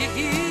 you.